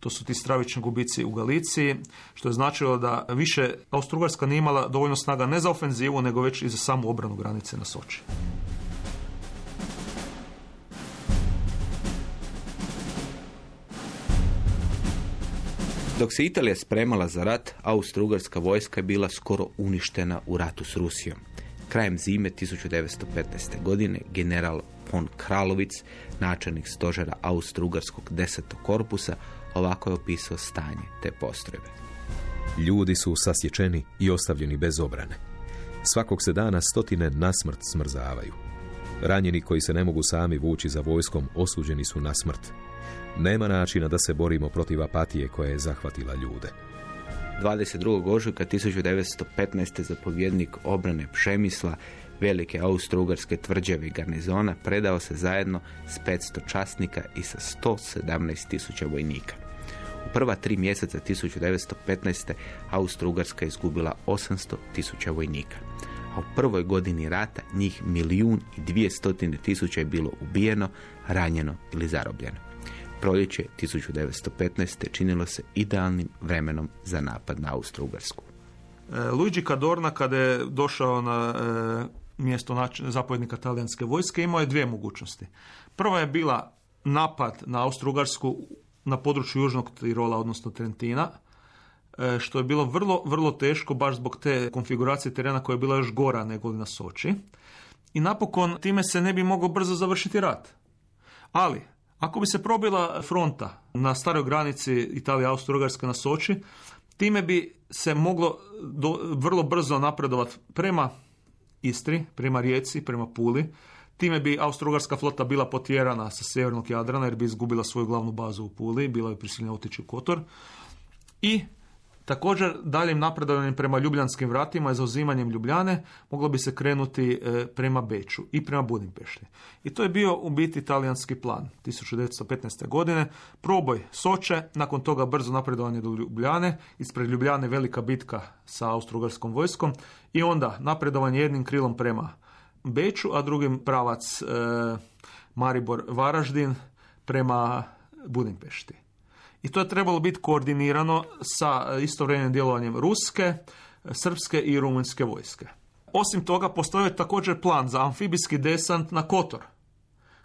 To su ti stravični gubici u Galiciji, što je značilo da više Austro-Ugarska nije imala dovoljno snaga ne za ofenzivu, nego već i za samu obranu granice na Soči. Dok se Italija spremala za rat, Austro-Ugarska vojska je bila skoro uništena u ratu s Rusijom. Krajem zime 1915. godine general von Kralovic, načelnik stožera Austro-Ugarskog desetog korpusa, ovako je opisao stanje te postrojbe. Ljudi su sasječeni i ostavljeni bez obrane. Svakog se dana stotine nasmrt smrzavaju. Ranjeni koji se ne mogu sami vući za vojskom osuđeni su na smrt. Nema načina da se borimo protiv apatije koja je zahvatila ljude. 22. ožujka 1915. zapovjednik obrane Pšemisla velike austro-ugarske tvrđave garnizona predao se zajedno s 500 časnika i sa 117 tisuća vojnika. U prva tri mjeseca 1915. Austro-Ugarska izgubila 800 tisuća vojnika. A u prvoj godini rata njih milijun i dvije stotine tisuća je bilo ubijeno, ranjeno ili zarobljeno. Proljeće 1915. činilo se idealnim vremenom za napad na Austro-Ugarsku. E, Luigi Cadorna kada je došao na e, mjesto zapovjednika talijanske vojske imao je dvije mogućnosti. Prva je bila napad na Austro-Ugarsku na području Južnog Tirola, odnosno Trentina, e, što je bilo vrlo, vrlo teško baš zbog te konfiguracije terena koja je bila još gora nego na Soči. I napokon time se ne bi mogao brzo završiti rat. Ali, ako bi se probila fronta na staroj granici Italije Austro-Ugarske na Soči, time bi se moglo do, vrlo brzo napredovati prema Istri, prema Rijeci, prema Puli. Time bi Austro-Ugarska flota bila potjerana sa sjevernog Jadrana jer bi izgubila svoju glavnu bazu u Puli, bila bi prisiljena otići u Kotor. I Također, daljim napredovanjem prema Ljubljanskim vratima i zauzimanjem Ljubljane moglo bi se krenuti e, prema Beču i prema Budimpešti. I to je bio u biti talijanski plan 1915. godine. Proboj Soče, nakon toga brzo napredovanje do Ljubljane, ispred Ljubljane velika bitka sa austrougarskom vojskom i onda napredovanje jednim krilom prema Beču, a drugim pravac e, Maribor Varaždin prema Budimpešti. I to je trebalo biti koordinirano sa istovremenim djelovanjem ruske, srpske i rumunjske vojske. Osim toga, postojao je također plan za amfibijski desant na Kotor,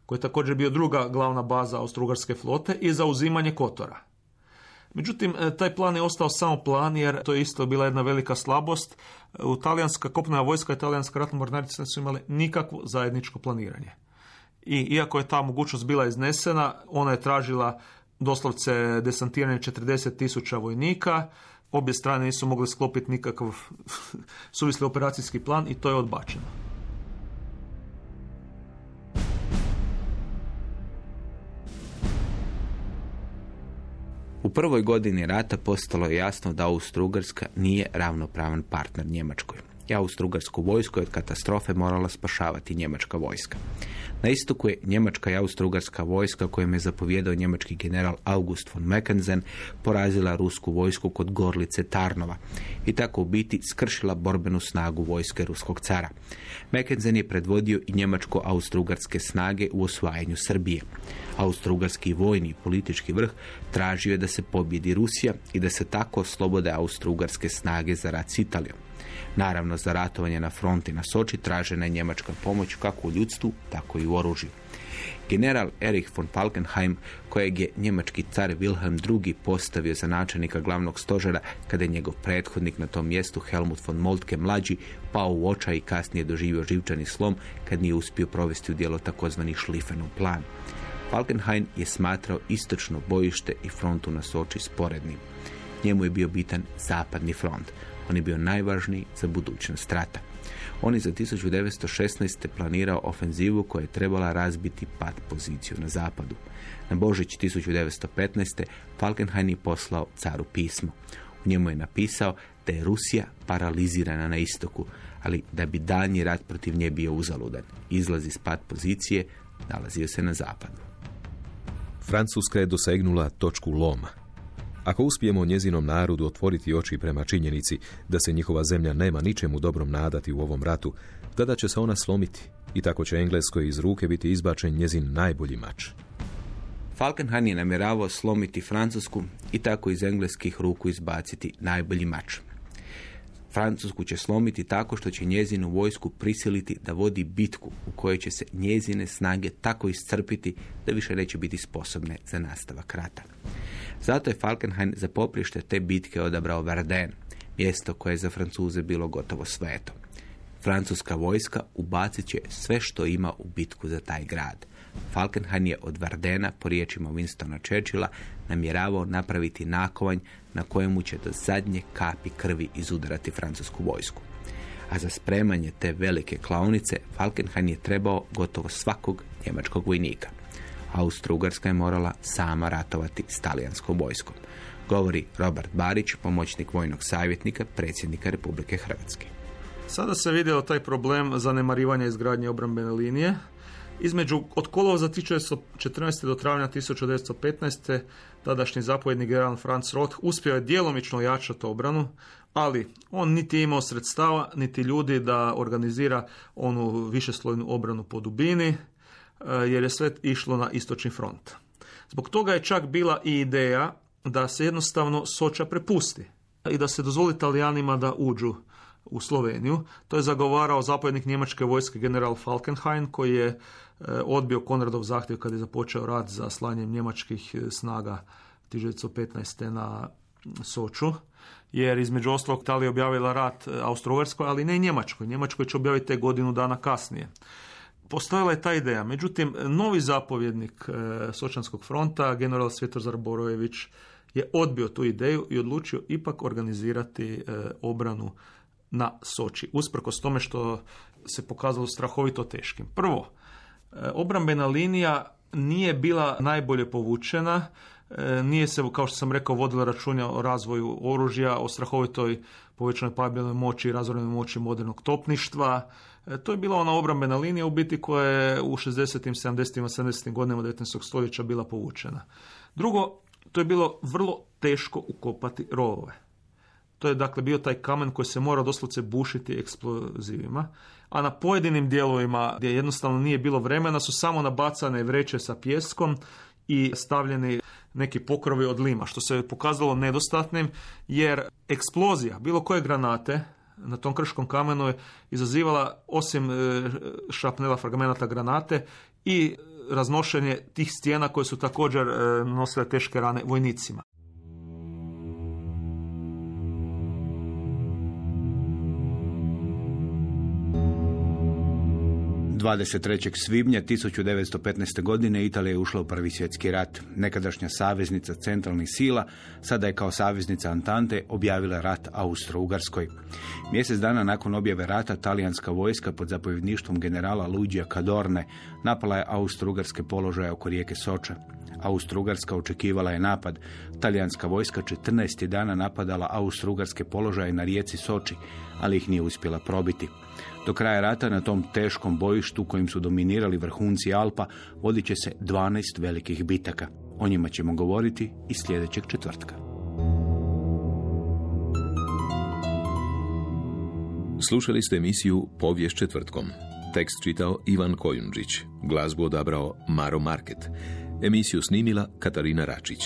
koji je također bio druga glavna baza austrougarske flote i za uzimanje Kotora. Međutim, taj plan je ostao samo plan jer to je isto bila jedna velika slabost. U talijanska kopnena vojska i talijanska ratna mornarica su imali nikakvo zajedničko planiranje. I iako je ta mogućnost bila iznesena, ona je tražila doslovce desantiranje 40 tisuća vojnika, obje strane nisu mogle sklopiti nikakav suvisli operacijski plan i to je odbačeno. U prvoj godini rata postalo je jasno da Austro-Ugarska nije ravnopravan partner Njemačkoj. I Austro-Ugarsku vojsku je od katastrofe morala spašavati njemačka vojska. Na istoku je njemačka i austrougarska vojska kojom je zapovjedao njemački general August von Mackensen porazila rusku vojsku kod Gorlice Tarnova i tako u biti skršila borbenu snagu vojske ruskog cara. Mackensen je predvodio i njemačko-austrougarske snage u osvajanju Srbije. Austrougarski vojni i politički vrh tražio je da se pobjedi Rusija i da se tako oslobode austrougarske snage za rat s Italijom. Naravno, za ratovanje na fronti na Soči tražena je njemačka pomoć kako u ljudstvu, tako i u oružju. General Erich von Falkenheim, kojeg je njemački car Wilhelm II. postavio za načelnika glavnog stožera, kada je njegov prethodnik na tom mjestu Helmut von Moltke mlađi pao u očaj i kasnije doživio živčani slom kad nije uspio provesti u djelo takozvani Schlieffenov plan. Falkenhayn je smatrao istočno bojište i frontu na Soči sporednim. Njemu je bio bitan zapadni front. On je bio najvažniji za budućnost rata. On je za 1916. planirao ofenzivu koja je trebala razbiti pad poziciju na zapadu. Na Božić 1915. Falkenhayn je poslao caru pismo. U njemu je napisao da je Rusija paralizirana na istoku, ali da bi daljnji rat protiv nje bio uzaludan. Izlazi iz pad pozicije, nalazio se na zapadu. Francuska je dosegnula točku loma. Ako uspijemo njezinom narodu otvoriti oči prema činjenici da se njihova zemlja nema ničemu dobrom nadati u ovom ratu, tada će se ona slomiti i tako će Engleskoj iz ruke biti izbačen njezin najbolji mač. Falkenhayn je namjeravao slomiti Francusku i tako iz engleskih ruku izbaciti najbolji mač. Francusku će slomiti tako što će njezinu vojsku prisiliti da vodi bitku u kojoj će se njezine snage tako iscrpiti da više neće biti sposobne za nastavak rata. Zato je Falkenhayn za poprište te bitke odabrao Verden, mjesto koje je za Francuze bilo gotovo sveto. Francuska vojska ubacit će sve što ima u bitku za taj grad. Falkenhayn je od Vardena, po riječima Winstona Churchilla, namjeravao napraviti nakovanj na kojemu će do zadnje kapi krvi izudarati francusku vojsku. A za spremanje te velike klaonice Falkenhayn je trebao gotovo svakog njemačkog vojnika. Austro-Ugarska je morala sama ratovati s talijanskom vojskom. Govori Robert Barić, pomoćnik vojnog savjetnika predsjednika Republike Hrvatske. Sada se vidio taj problem zanemarivanja izgradnje obrambene linije. Između od kolovoza 1914. do travnja 1915. tadašnji zapovjednik general Franz Roth uspio je djelomično ojačati obranu, ali on niti imao sredstava, niti ljudi da organizira onu višeslojnu obranu po dubini, jer je sve išlo na istočni front. Zbog toga je čak bila i ideja da se jednostavno Soča prepusti i da se dozvoli Talijanima da uđu u Sloveniju. To je zagovarao zapovjednik njemačke vojske general Falkenhayn koji je e, odbio Konradov zahtjev kad je započeo rat za slanjem njemačkih e, snaga 1915. na Soču. Jer između ostalog Italija objavila rat Austro-Ugarskoj, ali ne i Njemačkoj. Njemačkoj će objaviti te godinu dana kasnije. Postojala je ta ideja. Međutim, novi zapovjednik Sočanskog fronta, general Svjetozar Borojević, je odbio tu ideju i odlučio ipak organizirati obranu na Soči, usprkos tome što se pokazalo strahovito teškim. Prvo, e, obrambena linija nije bila najbolje povučena, e, nije se, kao što sam rekao, vodila računja o razvoju oružja, o strahovitoj povećanoj pabljenoj moći i razvojnoj moći modernog topništva. E, to je bila ona obrambena linija u biti koja je u 60. 70. 70. godinama 19. stoljeća bila povučena. Drugo, to je bilo vrlo teško ukopati rovove. To je dakle bio taj kamen koji se mora doslovce bušiti eksplozivima. A na pojedinim dijelovima gdje jednostavno nije bilo vremena su samo nabacane vreće sa pjeskom i stavljeni neki pokrovi od lima, što se pokazalo nedostatnim jer eksplozija bilo koje granate na tom krškom kamenu je izazivala osim e, šapnela fragmenata granate i raznošenje tih stijena koje su također e, nosile teške rane vojnicima. 23. svibnja 1915. godine Italija je ušla u Prvi svjetski rat. Nekadašnja saveznica centralnih sila sada je kao saveznica Antante objavila rat Austro-Ugarskoj. Mjesec dana nakon objave rata talijanska vojska pod zapovjedništvom generala Luigija Cadorne napala je Austro-Ugarske položaje oko rijeke Soča. Austro-Ugarska očekivala je napad. Talijanska vojska 14. dana napadala Austro-Ugarske položaje na rijeci Soči, ali ih nije uspjela probiti. Do kraja rata na tom teškom bojištu kojim su dominirali vrhunci Alpa vodit će se 12 velikih bitaka. O njima ćemo govoriti i sljedećeg četvrtka. Slušali ste emisiju Povijest četvrtkom. Tekst čitao Ivan Kojundžić. Glazbu odabrao Maro Market. Emisiju snimila Katarina Račić.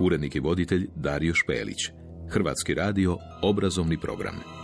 Urednik i voditelj Dario Špelić. Hrvatski radio, obrazovni program.